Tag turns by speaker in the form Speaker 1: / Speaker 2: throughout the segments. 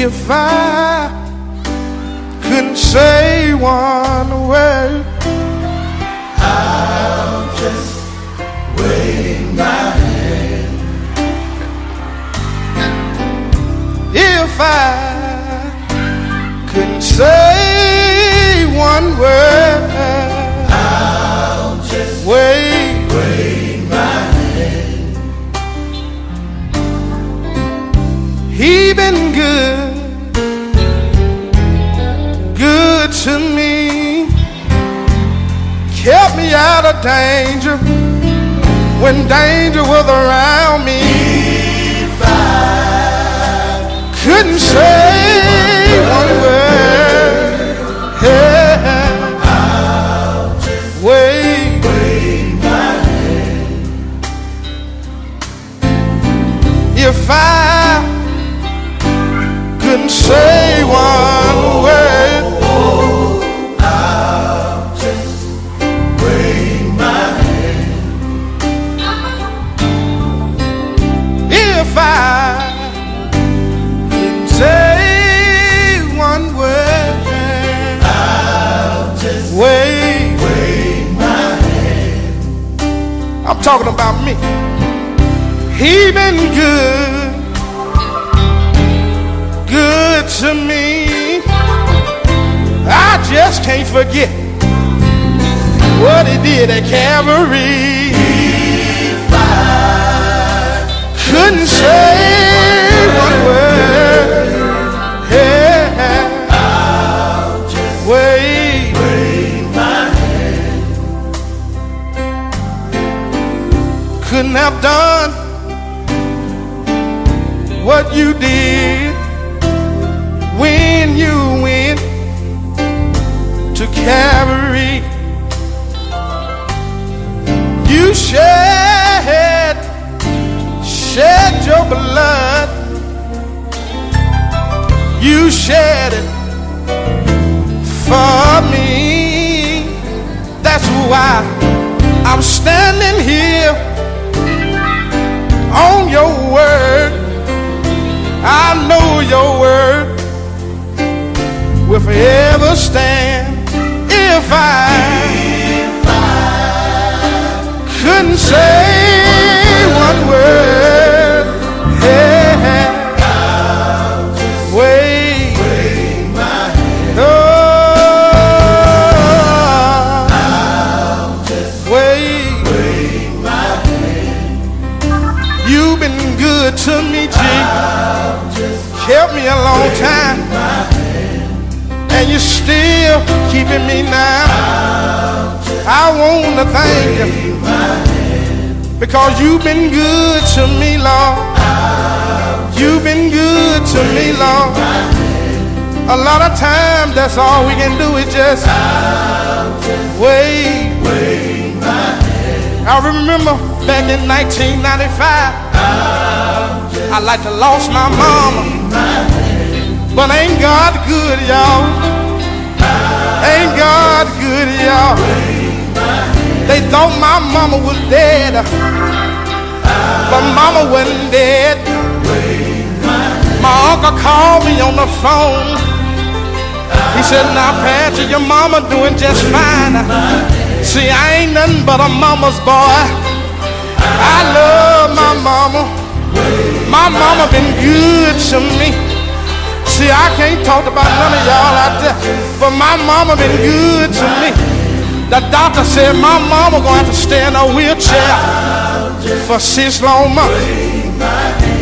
Speaker 1: if I couldn't say one word.
Speaker 2: I'll just wave my hand.
Speaker 1: If I couldn't say he been good, good to me. Kept me out of danger when danger was around me.
Speaker 2: If I
Speaker 1: Couldn't say one word. Yeah.
Speaker 2: I'll just
Speaker 1: Wait,
Speaker 2: hand.
Speaker 1: if I couldn't say one word,
Speaker 2: I'll just wave my hand.
Speaker 1: if I couldn't say one word,
Speaker 2: I'll just
Speaker 1: wait,
Speaker 2: wave my hand.
Speaker 1: I'm talking about me. He been good, to me. I just can't forget what he did at Calvary. Couldn't say one word.
Speaker 2: I'll just
Speaker 1: wait,
Speaker 2: my hand.
Speaker 1: couldn't have done what you did Calvary. You shed, shed your blood. You shed it for me. That's why I'm standing here on your word. I know your word will forever stand. If I couldn't say one word, yeah, wait,
Speaker 2: hand.
Speaker 1: oh. You've been good to me, G. Kept me a long time, and you're still keeping me now. I want to thank you because you've been good to me, Lord. You've been good to me, Lord. A lot of times, that's all we can do is just wait. I remember back in 1995,
Speaker 2: I'll just
Speaker 1: I like to lost my mama, but ain't God good, y'all? Ain't God good, y'all? They thought my mama was dead, but mama wasn't dead.
Speaker 2: My.
Speaker 1: My uncle called me on the phone. He said, Now, Patrick, your mama doing just fine. See, I ain't nothing but a mama's boy. I love my mama. My mama been good to me. See, I can't talk about none of y'all out there, but my mama been good to me. The doctor said my mama gonna have to stay in a wheelchair for six long months.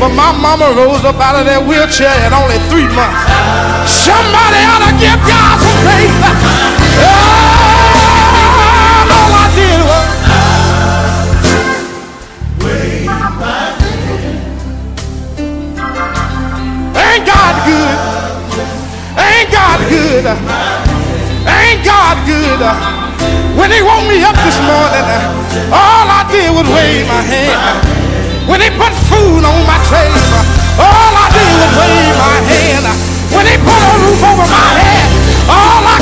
Speaker 1: But my mama rose up out of that wheelchair in only three months. Somebody ought to give God some praise. good? Ain't God good? Ain't God good? When he woke me up this morning, all I did was wave my hand. When he put food on my table, all I did was wave my hand. When he put a roof over my head, all I